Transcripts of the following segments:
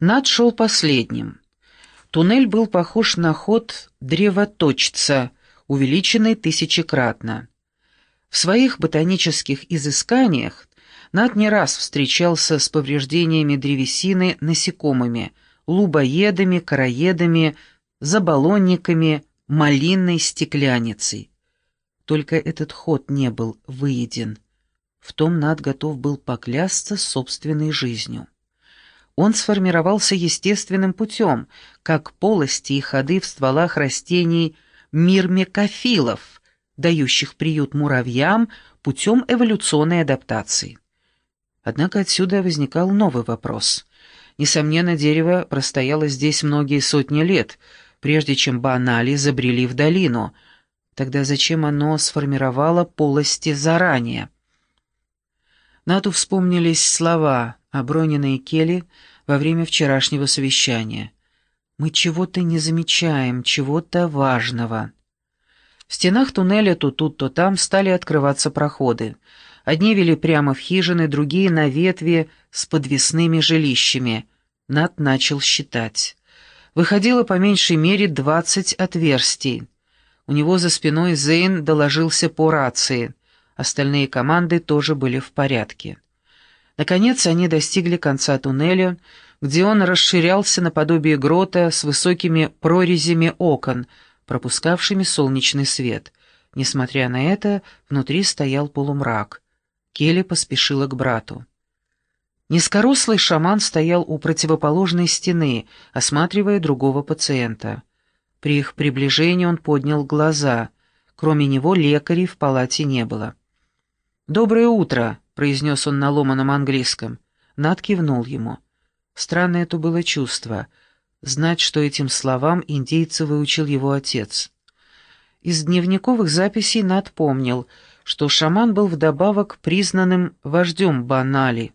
Над шел последним. Туннель был похож на ход древоточца, увеличенный тысячекратно. В своих ботанических изысканиях Над не раз встречался с повреждениями древесины насекомыми, лубоедами, короедами, заболонниками, малинной стекляницей. Только этот ход не был выеден. В том Над готов был поклясться собственной жизнью. Он сформировался естественным путем, как полости и ходы в стволах растений мирмекофилов, дающих приют муравьям путем эволюционной адаптации. Однако отсюда возникал новый вопрос. Несомненно, дерево простояло здесь многие сотни лет, прежде чем банали забрели в долину. Тогда зачем оно сформировало полости заранее? Нату вспомнились слова оброненные Келли во время вчерашнего совещания. «Мы чего-то не замечаем, чего-то важного». В стенах туннеля то тут, то там стали открываться проходы. Одни вели прямо в хижины, другие — на ветви с подвесными жилищами. Нат начал считать. Выходило по меньшей мере двадцать отверстий. У него за спиной Зейн доложился по рации. Остальные команды тоже были в порядке. Наконец они достигли конца туннеля, где он расширялся наподобие грота с высокими прорезями окон, пропускавшими солнечный свет. Несмотря на это, внутри стоял полумрак. Келли поспешила к брату. Низкорослый шаман стоял у противоположной стены, осматривая другого пациента. При их приближении он поднял глаза. Кроме него лекарей в палате не было. «Доброе утро!» произнес он на ломаном английском. Над кивнул ему. Странное это было чувство — знать, что этим словам индейца выучил его отец. Из дневниковых записей Над помнил, что шаман был вдобавок признанным вождем Банали.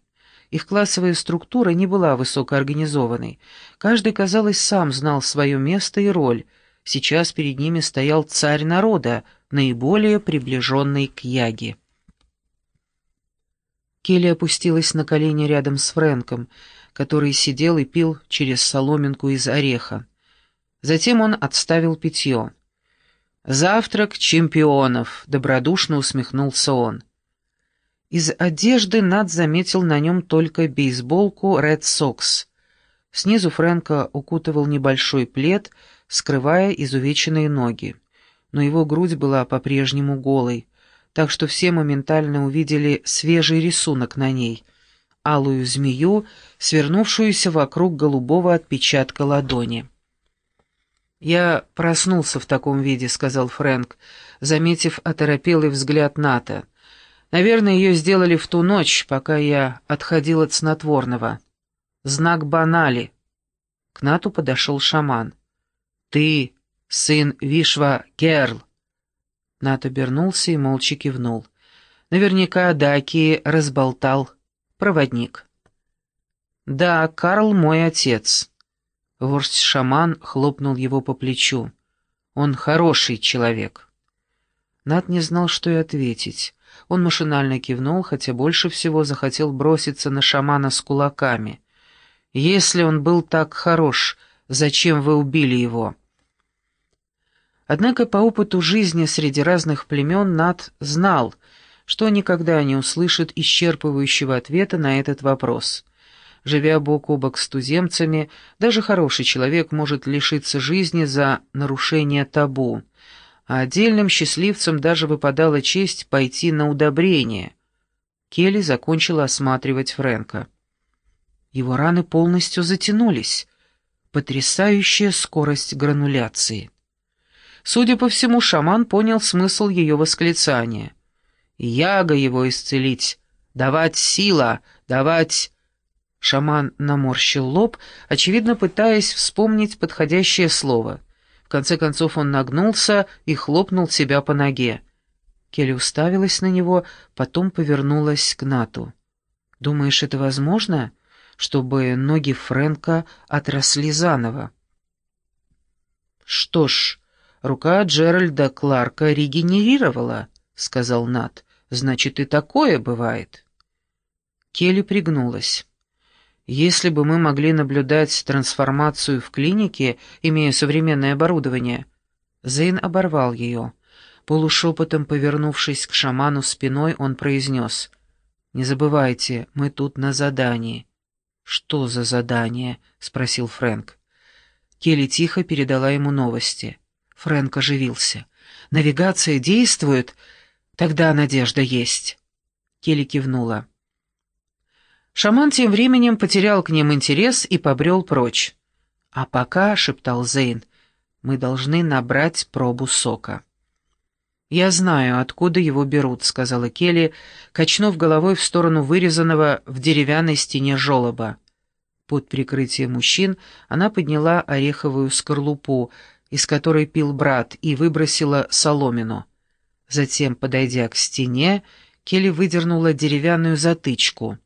Их классовая структура не была высокоорганизованной. Каждый, казалось, сам знал свое место и роль. Сейчас перед ними стоял царь народа, наиболее приближенный к Яге. Келли опустилась на колени рядом с Фрэнком, который сидел и пил через соломинку из ореха. Затем он отставил питье. «Завтрак чемпионов», — добродушно усмехнулся он. Из одежды Над заметил на нем только бейсболку Red Sox. Снизу Фрэнка укутывал небольшой плед, скрывая изувеченные ноги. Но его грудь была по-прежнему голой так что все моментально увидели свежий рисунок на ней — алую змею, свернувшуюся вокруг голубого отпечатка ладони. «Я проснулся в таком виде», — сказал Фрэнк, заметив оторопелый взгляд Ната. «Наверное, ее сделали в ту ночь, пока я отходил от снотворного. Знак банали». К Нату подошел шаман. «Ты сын Вишва Керл», Нат обернулся и молча кивнул. Наверняка Даки разболтал. Проводник. «Да, Карл мой отец». Ворсть-шаман хлопнул его по плечу. «Он хороший человек». Нат не знал, что и ответить. Он машинально кивнул, хотя больше всего захотел броситься на шамана с кулаками. «Если он был так хорош, зачем вы убили его?» Однако по опыту жизни среди разных племен Нат знал, что никогда не услышит исчерпывающего ответа на этот вопрос. Живя бок о бок с туземцами, даже хороший человек может лишиться жизни за нарушение табу, а отдельным счастливцам даже выпадала честь пойти на удобрение. Келли закончила осматривать Фрэнка. Его раны полностью затянулись. Потрясающая скорость грануляции. Судя по всему, шаман понял смысл ее восклицания. «Яга его исцелить! Давать сила! Давать...» Шаман наморщил лоб, очевидно пытаясь вспомнить подходящее слово. В конце концов он нагнулся и хлопнул себя по ноге. Келли уставилась на него, потом повернулась к Нату. «Думаешь, это возможно, чтобы ноги Фрэнка отросли заново?» «Что ж...» «Рука Джеральда Кларка регенерировала», — сказал Нат. «Значит, и такое бывает». Келли пригнулась. Если бы мы могли наблюдать трансформацию в клинике, имея современное оборудование...» Зейн оборвал ее. Полушепотом повернувшись к шаману спиной, он произнес. «Не забывайте, мы тут на задании». «Что за задание?» — спросил Фрэнк. Келли тихо передала ему новости. Фрэнк оживился. «Навигация действует? Тогда надежда есть». Келли кивнула. Шаман тем временем потерял к ним интерес и побрел прочь. «А пока», — шептал Зейн, — «мы должны набрать пробу сока». «Я знаю, откуда его берут», — сказала Келли, качнув головой в сторону вырезанного в деревянной стене желоба. Под прикрытием мужчин она подняла ореховую скорлупу, из которой пил брат, и выбросила соломину. Затем, подойдя к стене, Келли выдернула деревянную затычку.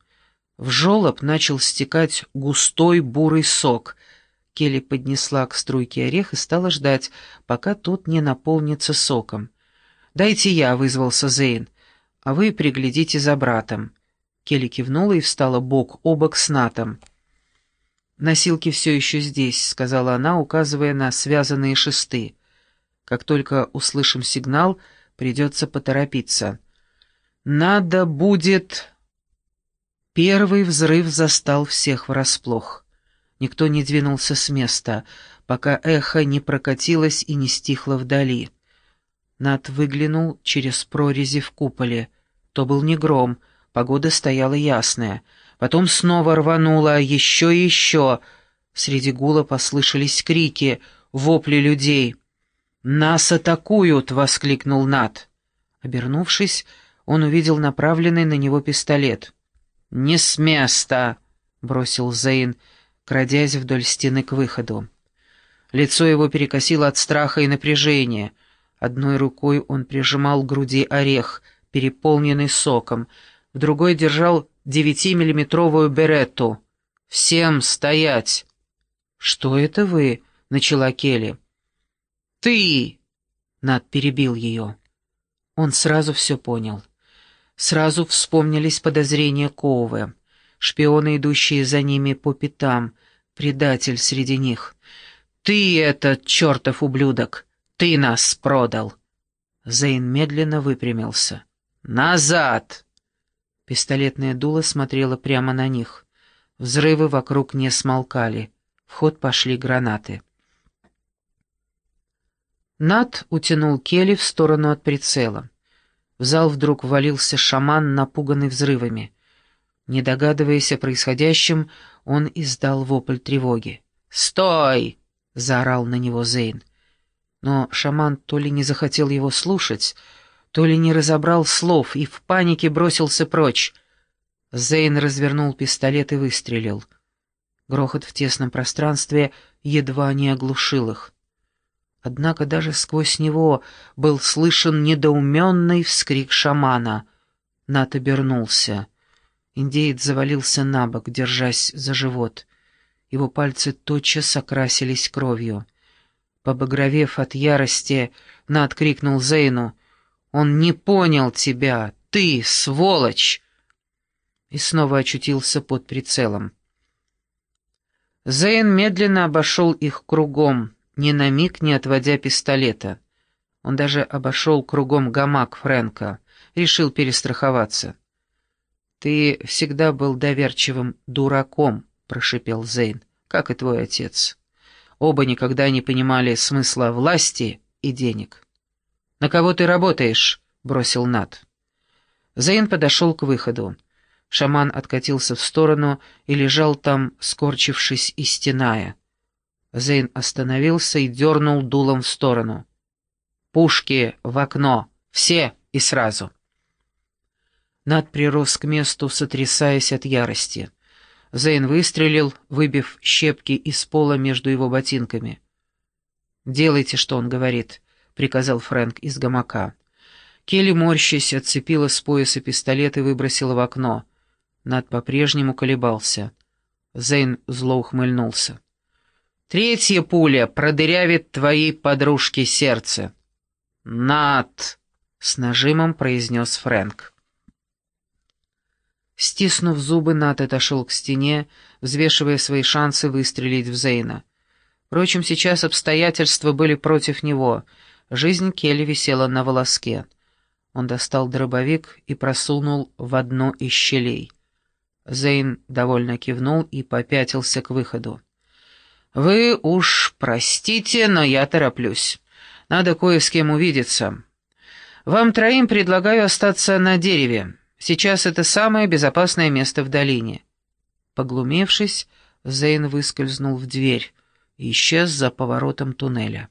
В желоб начал стекать густой бурый сок. Келли поднесла к струйке орех и стала ждать, пока тот не наполнится соком. «Дайте я», — вызвался Зейн, — «а вы приглядите за братом». Келли кивнула и встала бок о бок с Натом. «Носилки все еще здесь», — сказала она, указывая на связанные шесты. «Как только услышим сигнал, придется поторопиться». «Надо будет...» Первый взрыв застал всех врасплох. Никто не двинулся с места, пока эхо не прокатилось и не стихло вдали. Над выглянул через прорези в куполе. То был не гром, погода стояла ясная. Потом снова рвануло, еще и еще. Среди гула послышались крики, вопли людей. «Нас атакуют!» — воскликнул Над. Обернувшись, он увидел направленный на него пистолет. «Не с места!» — бросил Зейн, крадясь вдоль стены к выходу. Лицо его перекосило от страха и напряжения. Одной рукой он прижимал к груди орех, переполненный соком, в другой держал девятимиллиметровую беретту. «Всем стоять!» «Что это вы?» — начала Келли. «Ты!» — Над перебил ее. Он сразу все понял. Сразу вспомнились подозрения Коуве, шпионы, идущие за ними по пятам, предатель среди них. «Ты этот чертов ублюдок! Ты нас продал!» Зейн медленно выпрямился. «Назад!» Пистолетное дуло смотрело прямо на них. Взрывы вокруг не смолкали. В ход пошли гранаты. Над утянул Келли в сторону от прицела. В зал вдруг ввалился шаман, напуганный взрывами. Не догадываясь о происходящем, он издал вопль тревоги. «Стой!» — заорал на него Зейн. Но шаман то ли не захотел его слушать, то ли не разобрал слов и в панике бросился прочь. Зейн развернул пистолет и выстрелил. Грохот в тесном пространстве едва не оглушил их. Однако даже сквозь него был слышен недоуменный вскрик шамана. Нат обернулся. Индеец завалился на бок, держась за живот. Его пальцы тотчас окрасились кровью. Побагровев от ярости, Нат крикнул Зейну. «Он не понял тебя! Ты, сволочь!» И снова очутился под прицелом. Зейн медленно обошел их кругом ни на миг не отводя пистолета. Он даже обошел кругом гамак Фрэнка, решил перестраховаться. «Ты всегда был доверчивым дураком», — прошипел Зейн, — «как и твой отец. Оба никогда не понимали смысла власти и денег». «На кого ты работаешь?» — бросил Нат. Зейн подошел к выходу. Шаман откатился в сторону и лежал там, скорчившись и стеная. Зейн остановился и дернул дулом в сторону. «Пушки в окно! Все и сразу!» Над прирос к месту, сотрясаясь от ярости. Зейн выстрелил, выбив щепки из пола между его ботинками. «Делайте, что он говорит», — приказал Фрэнк из гамака. Келли, морщась, отцепила с пояса пистолет и выбросила в окно. Над по-прежнему колебался. Зейн зло ухмыльнулся. Третья пуля продырявит твоей подружке сердце. «Над!» — с нажимом произнес Фрэнк. Стиснув зубы, Нат отошел к стене, взвешивая свои шансы выстрелить в Зейна. Впрочем, сейчас обстоятельства были против него. Жизнь Келли висела на волоске. Он достал дробовик и просунул в одну из щелей. Зейн довольно кивнул и попятился к выходу. «Вы уж простите, но я тороплюсь. Надо кое с кем увидеться. Вам троим предлагаю остаться на дереве. Сейчас это самое безопасное место в долине». Поглумевшись, Зейн выскользнул в дверь и исчез за поворотом туннеля.